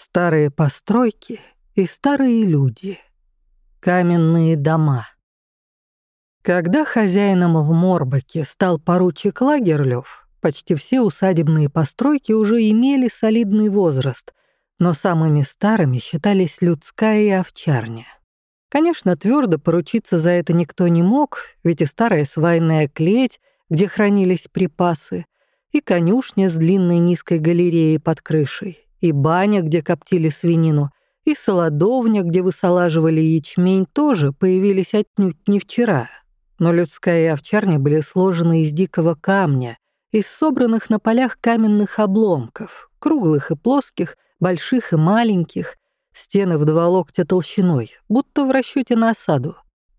Старые постройки и старые люди. Каменные дома. Когда хозяином в Морбаке стал поручик Лагерлёв, почти все усадебные постройки уже имели солидный возраст, но самыми старыми считались людская и овчарня. Конечно, твердо поручиться за это никто не мог, ведь и старая свайная клеть, где хранились припасы, и конюшня с длинной низкой галереей под крышей, и баня, где коптили свинину, и солодовня, где высолаживали ячмень, тоже появились отнюдь не вчера. Но людская и овчарня были сложены из дикого камня, из собранных на полях каменных обломков, круглых и плоских, больших и маленьких, стены в два локтя толщиной, будто в расчете на осаду.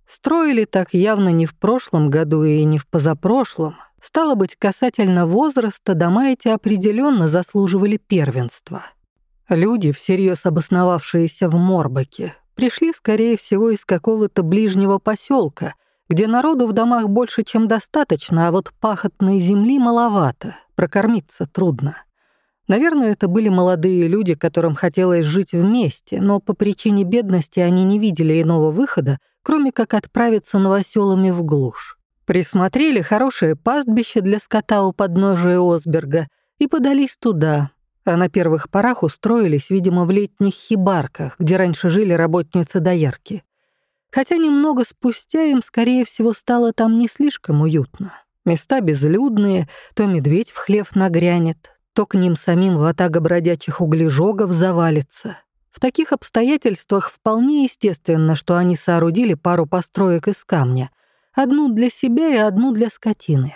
Строили так явно не в прошлом году и не в позапрошлом. Стало быть, касательно возраста, дома эти определенно заслуживали первенства. Люди, всерьез обосновавшиеся в Морбаке, пришли, скорее всего, из какого-то ближнего поселка, где народу в домах больше, чем достаточно, а вот пахотной земли маловато, прокормиться трудно. Наверное, это были молодые люди, которым хотелось жить вместе, но по причине бедности они не видели иного выхода, кроме как отправиться новоселами в глушь. Присмотрели хорошее пастбище для скота у подножия Осберга и подались туда, а на первых порах устроились, видимо, в летних хибарках, где раньше жили работницы доярки. Хотя немного спустя им, скорее всего, стало там не слишком уютно. Места безлюдные, то медведь в хлев нагрянет, то к ним самим ватага бродячих углежогов завалится. В таких обстоятельствах вполне естественно, что они соорудили пару построек из камня, одну для себя и одну для скотины.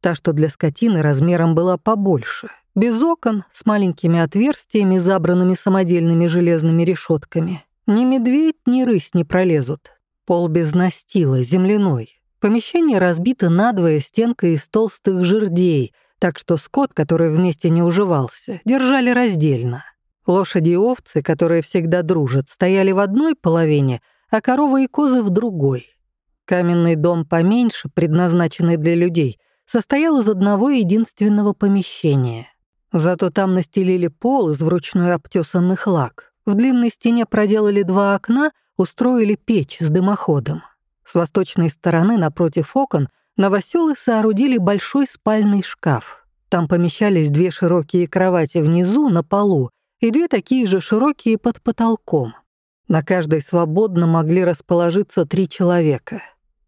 Та, что для скотины размером была побольше — без окон, с маленькими отверстиями, забранными самодельными железными решетками. Ни медведь, ни рысь не пролезут. Пол без настила, земляной. Помещение разбито надвое стенкой из толстых жердей, так что скот, который вместе не уживался, держали раздельно. Лошади и овцы, которые всегда дружат, стояли в одной половине, а коровы и козы в другой. Каменный дом поменьше, предназначенный для людей, состоял из одного единственного помещения. Зато там настелили пол из вручную обтесанных лак. В длинной стене проделали два окна, устроили печь с дымоходом. С восточной стороны, напротив окон, новоселы соорудили большой спальный шкаф. Там помещались две широкие кровати внизу, на полу, и две такие же широкие под потолком. На каждой свободно могли расположиться три человека.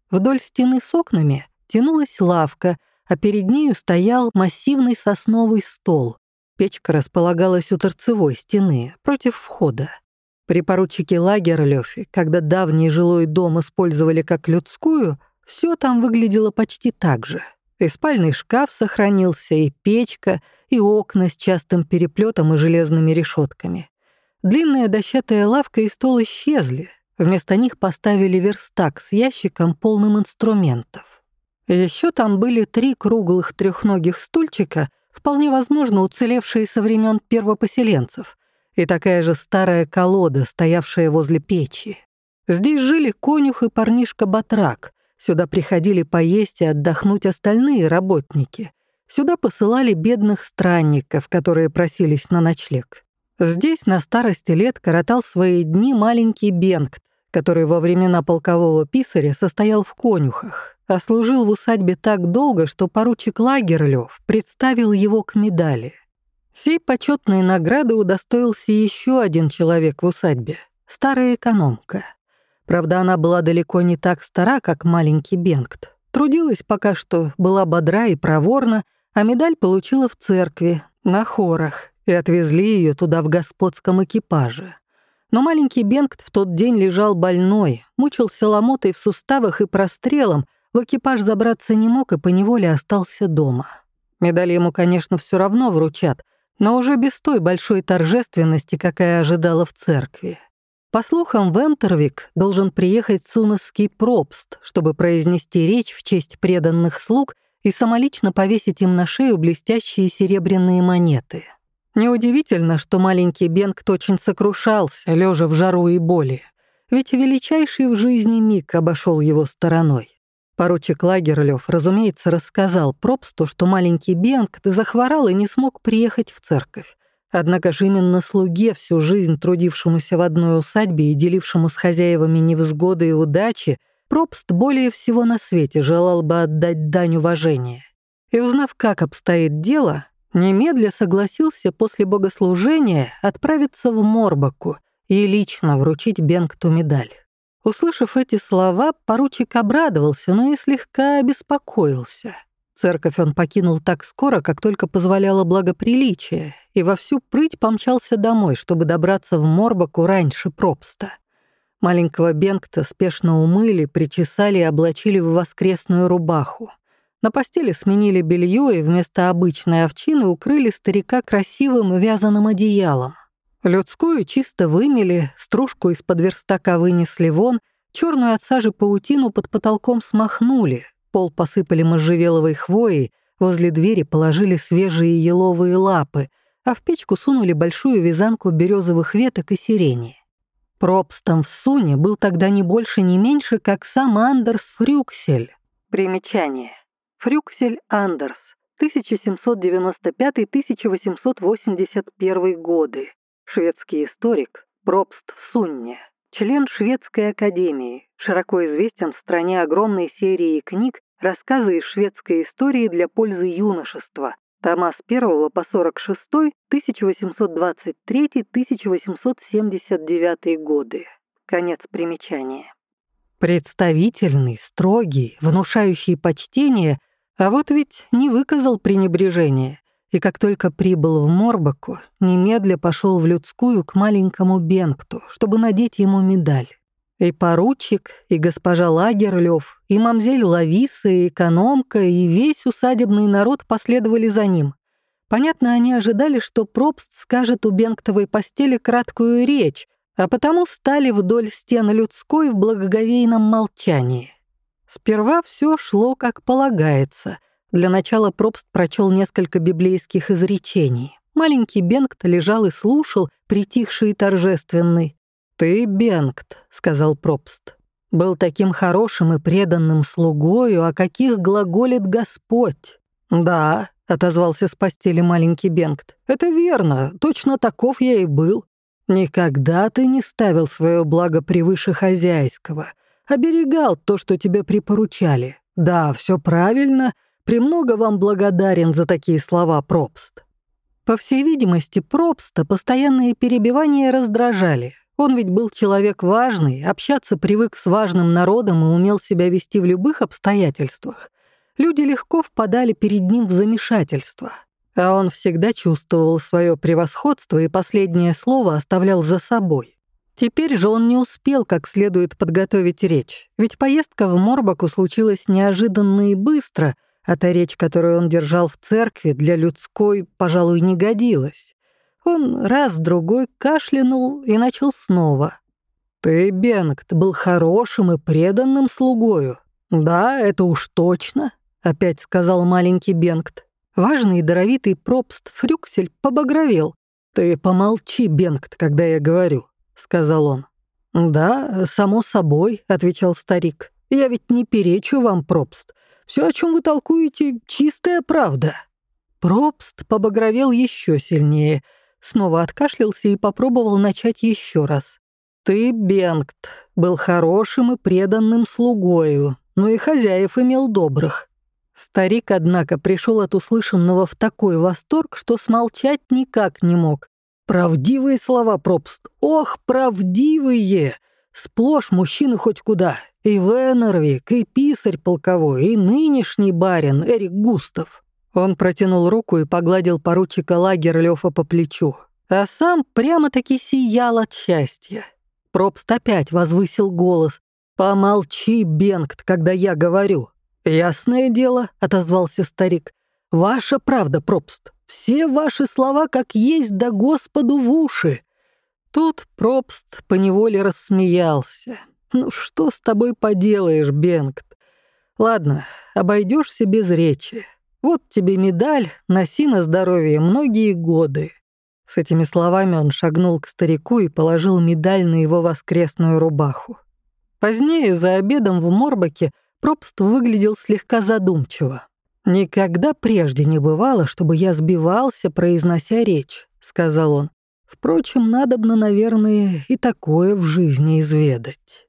Вдоль стены с окнами тянулась лавка — а перед нею стоял массивный сосновый стол. Печка располагалась у торцевой стены, против входа. При поручике Лагерлёфе, когда давний жилой дом использовали как людскую, все там выглядело почти так же. И спальный шкаф сохранился, и печка, и окна с частым переплетом и железными решетками. Длинная дощатая лавка и стол исчезли. Вместо них поставили верстак с ящиком, полным инструментов. Еще там были три круглых трехногих стульчика, вполне возможно уцелевшие со времен первопоселенцев, и такая же старая колода, стоявшая возле печи. Здесь жили конюх и парнишка-батрак. Сюда приходили поесть и отдохнуть остальные работники. Сюда посылали бедных странников, которые просились на ночлег. Здесь на старости лет коротал свои дни маленький Бенгт, который во времена полкового писаря состоял в конюхах а служил в усадьбе так долго, что поручик Лагерлёв представил его к медали. Сей почетной награды удостоился еще один человек в усадьбе — старая экономка. Правда, она была далеко не так стара, как маленький Бенгт. Трудилась пока что, была бодра и проворна, а медаль получила в церкви, на хорах, и отвезли ее туда в господском экипаже. Но маленький Бенгт в тот день лежал больной, мучился ломотой в суставах и прострелом, в экипаж забраться не мог и поневоле остался дома. Медаль ему, конечно, все равно вручат, но уже без той большой торжественности, какая ожидала в церкви. По слухам, в Эмтервик должен приехать суносский пропст, чтобы произнести речь в честь преданных слуг и самолично повесить им на шею блестящие серебряные монеты. Неудивительно, что маленький Бенгт очень сокрушался, лежа в жару и боли, ведь величайший в жизни миг обошел его стороной. Поручик Лагерлёв, разумеется, рассказал Пробсту, что маленький Бенгт захворал и не смог приехать в церковь. Однако же именно слуге, всю жизнь трудившемуся в одной усадьбе и делившему с хозяевами невзгоды и удачи, Пробст более всего на свете желал бы отдать дань уважения. И узнав, как обстоит дело, немедля согласился после богослужения отправиться в Морбаку и лично вручить Бенгту медаль. Услышав эти слова, поручик обрадовался, но и слегка обеспокоился. Церковь он покинул так скоро, как только позволяло благоприличие, и во всю прыть помчался домой, чтобы добраться в Морбаку раньше Пробста. Маленького Бенгта спешно умыли, причесали и облачили в воскресную рубаху. На постели сменили белье и вместо обычной овчины укрыли старика красивым вязаным одеялом. Людскую чисто вымели, стружку из-под верстака вынесли вон, черную от сажи паутину под потолком смахнули, пол посыпали можжевеловой хвоей, возле двери положили свежие еловые лапы, а в печку сунули большую вязанку березовых веток и сирени. Пробстом в Суне был тогда не больше, не меньше, как сам Андерс Фрюксель. Примечание. Фрюксель Андерс, 1795-1881 годы. Шведский историк, Пробст в Сунне. Член Шведской академии, широко известен в стране огромной серии книг «Рассказы из шведской истории для пользы юношества», тома с 1 по 46, 1823-1879 годы. Конец примечания. Представительный, строгий, внушающий почтение, а вот ведь не выказал пренебрежения и как только прибыл в Морбаку, немедля пошел в людскую к маленькому Бенкту, чтобы надеть ему медаль. И поручик, и госпожа Лагерлёв, и мамзель Лависа, и экономка, и весь усадебный народ последовали за ним. Понятно, они ожидали, что Пробст скажет у Бенктовой постели краткую речь, а потому стали вдоль стен людской в благоговейном молчании. Сперва все шло как полагается — для начала Пробст прочел несколько библейских изречений. Маленький Бенгт лежал и слушал, притихший и торжественный. «Ты, Бенгт», — сказал Пробст, — «был таким хорошим и преданным слугою, о каких глаголит Господь». «Да», — отозвался с постели маленький Бенгт, — «это верно, точно таков я и был. Никогда ты не ставил свое благо превыше хозяйского, оберегал то, что тебе припоручали. Да, все правильно, Премного вам благодарен за такие слова, Пробст». По всей видимости, Пробста постоянные перебивания раздражали. Он ведь был человек важный, общаться привык с важным народом и умел себя вести в любых обстоятельствах. Люди легко впадали перед ним в замешательство. А он всегда чувствовал свое превосходство и последнее слово оставлял за собой. Теперь же он не успел как следует подготовить речь, ведь поездка в Морбаку случилась неожиданно и быстро, а та речь, которую он держал в церкви, для людской, пожалуй, не годилась. Он раз-другой кашлянул и начал снова. «Ты, Бенгт, был хорошим и преданным слугою». «Да, это уж точно», — опять сказал маленький Бенгт. Важный и даровитый пропст Фрюксель побагровел. «Ты помолчи, Бенгт, когда я говорю», — сказал он. «Да, само собой», — отвечал старик. «Я ведь не перечу вам, пропст. Все, о чем вы толкуете, чистая правда». Пробст побагровел еще сильнее, снова откашлялся и попробовал начать еще раз. «Ты, Бенгт, был хорошим и преданным слугою, но и хозяев имел добрых». Старик, однако, пришел от услышанного в такой восторг, что смолчать никак не мог. «Правдивые слова, Пробст, ох, правдивые! Сплошь мужчины хоть куда. И Венервик, и писарь полковой, и нынешний барин Эрик Густав. Он протянул руку и погладил поручика Лагерлёфа по плечу. А сам прямо-таки сиял от счастья. Пробст опять возвысил голос. «Помолчи, Бенгт, когда я говорю». «Ясное дело», — отозвался старик. «Ваша правда, Пробст. Все ваши слова как есть да Господу в уши. Тут Пробст поневоле рассмеялся. «Ну что с тобой поделаешь, Бенгт? Ладно, обойдешься без речи. Вот тебе медаль, носи на здоровье многие годы». С этими словами он шагнул к старику и положил медаль на его воскресную рубаху. Позднее, за обедом в Морбаке, Пробст выглядел слегка задумчиво. «Никогда прежде не бывало, чтобы я сбивался, произнося речь», — сказал он. «Впрочем, надобно, наверное, и такое в жизни изведать».